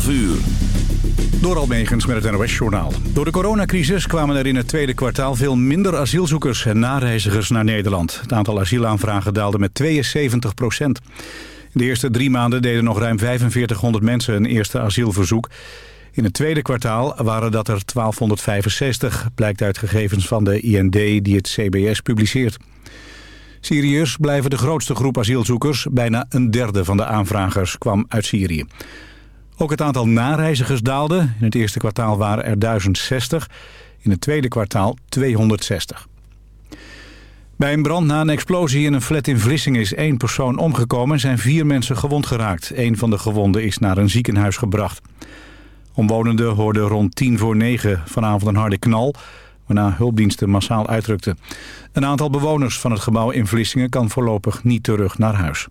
12 uur. Door Almegens met het NOS-journaal. Door de coronacrisis kwamen er in het tweede kwartaal veel minder asielzoekers en nareizigers naar Nederland. Het aantal asielaanvragen daalde met 72 procent. In de eerste drie maanden deden nog ruim 4500 mensen een eerste asielverzoek. In het tweede kwartaal waren dat er 1265, blijkt uit gegevens van de IND die het CBS publiceert. Syriërs blijven de grootste groep asielzoekers. Bijna een derde van de aanvragers kwam uit Syrië. Ook het aantal nareizigers daalde. In het eerste kwartaal waren er 1060, in het tweede kwartaal 260. Bij een brand na een explosie in een flat in Vlissingen is één persoon omgekomen en zijn vier mensen gewond geraakt. Een van de gewonden is naar een ziekenhuis gebracht. Omwonenden hoorden rond tien voor negen vanavond een harde knal, waarna hulpdiensten massaal uitrukten. Een aantal bewoners van het gebouw in Vlissingen kan voorlopig niet terug naar huis.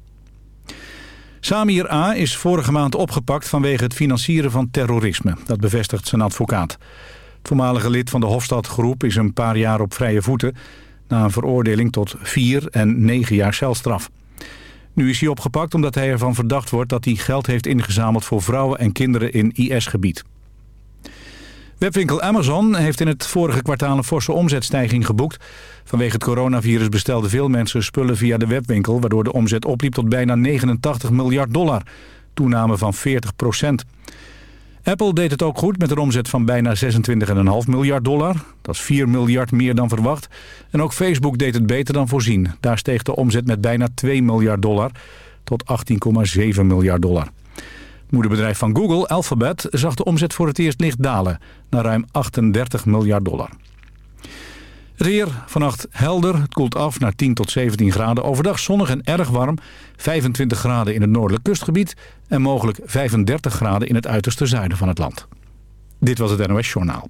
Samir A. is vorige maand opgepakt vanwege het financieren van terrorisme. Dat bevestigt zijn advocaat. Voormalige lid van de Hofstadgroep is een paar jaar op vrije voeten... na een veroordeling tot vier en negen jaar celstraf. Nu is hij opgepakt omdat hij ervan verdacht wordt dat hij geld heeft ingezameld voor vrouwen en kinderen in IS-gebied. Webwinkel Amazon heeft in het vorige kwartaal een forse omzetstijging geboekt. Vanwege het coronavirus bestelden veel mensen spullen via de webwinkel... waardoor de omzet opliep tot bijna 89 miljard dollar. Toename van 40 procent. Apple deed het ook goed met een omzet van bijna 26,5 miljard dollar. Dat is 4 miljard meer dan verwacht. En ook Facebook deed het beter dan voorzien. Daar steeg de omzet met bijna 2 miljard dollar tot 18,7 miljard dollar. Moederbedrijf van Google, Alphabet, zag de omzet voor het eerst licht dalen... naar ruim 38 miljard dollar. Het weer vannacht helder, het koelt af naar 10 tot 17 graden. Overdag zonnig en erg warm, 25 graden in het noordelijk kustgebied... en mogelijk 35 graden in het uiterste zuiden van het land. Dit was het NOS Journaal.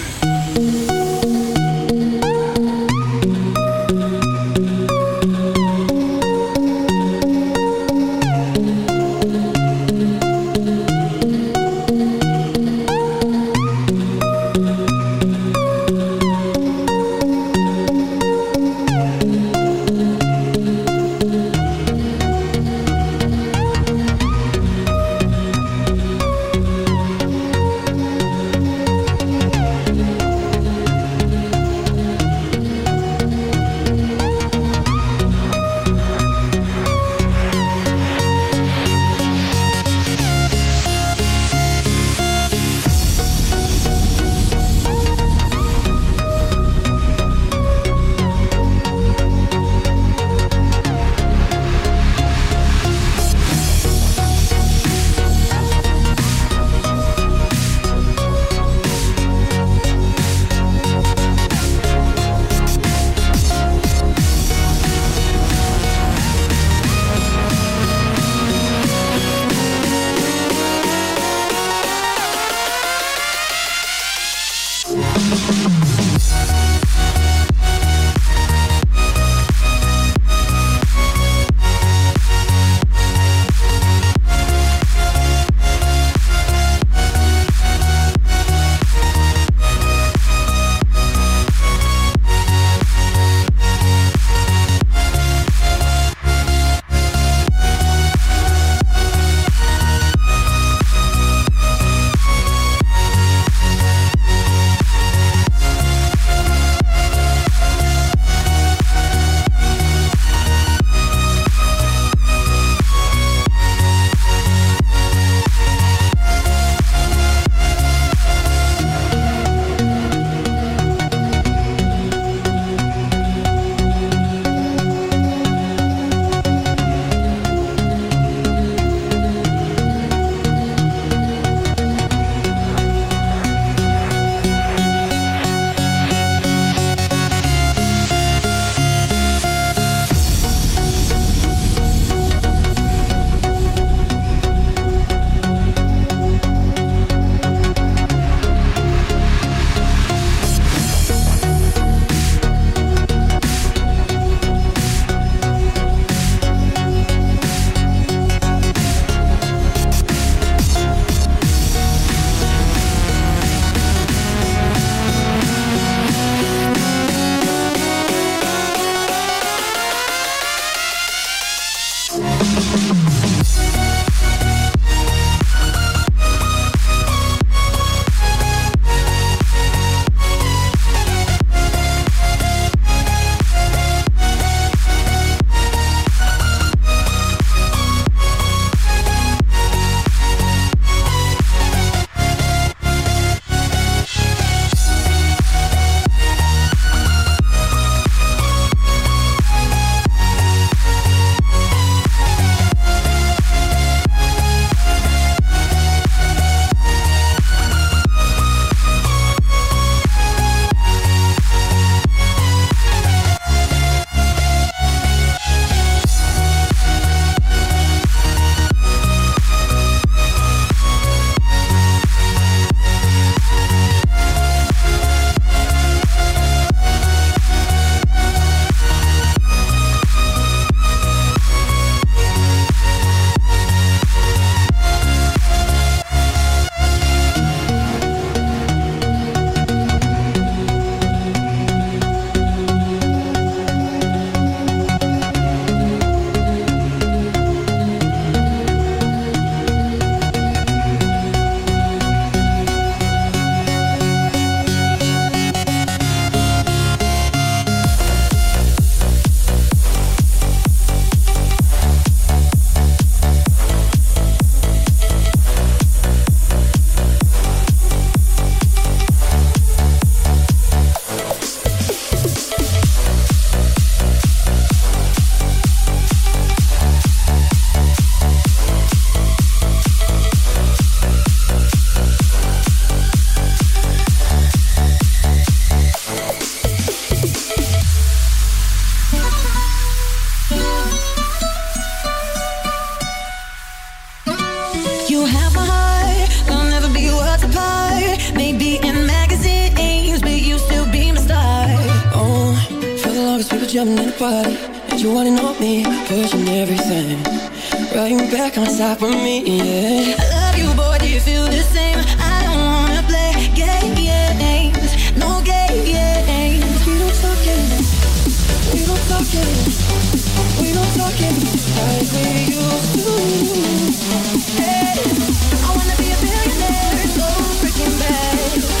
I wanna be a billionaire, so freaking bad.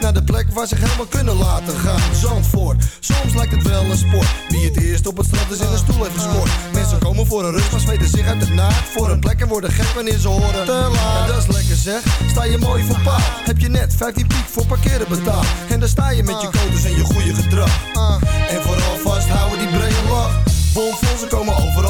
Naar de plek waar ze zich helemaal kunnen laten gaan. Zandvoort, soms lijkt het wel een sport. Wie het eerst op het strand is in een stoel heeft gescoord. Mensen komen voor een rust, maar zweten zich uit de naad. Voor een plek en worden gek wanneer ze horen te laat. Dat is lekker zeg, sta je mooi voor paal. Heb je net 15 piek voor parkeren betaald. En dan sta je met je codes en je goede gedrag. Uh, En vooral vasthouden die brede lach. Bomvol, ze komen overal.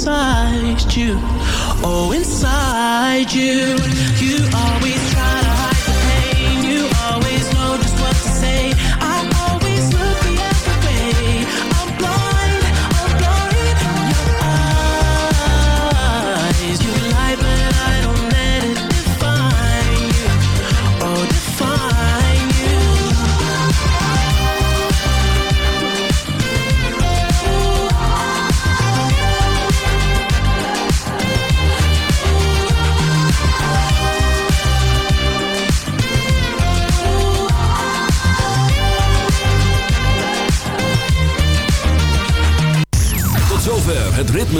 inside you, oh inside you.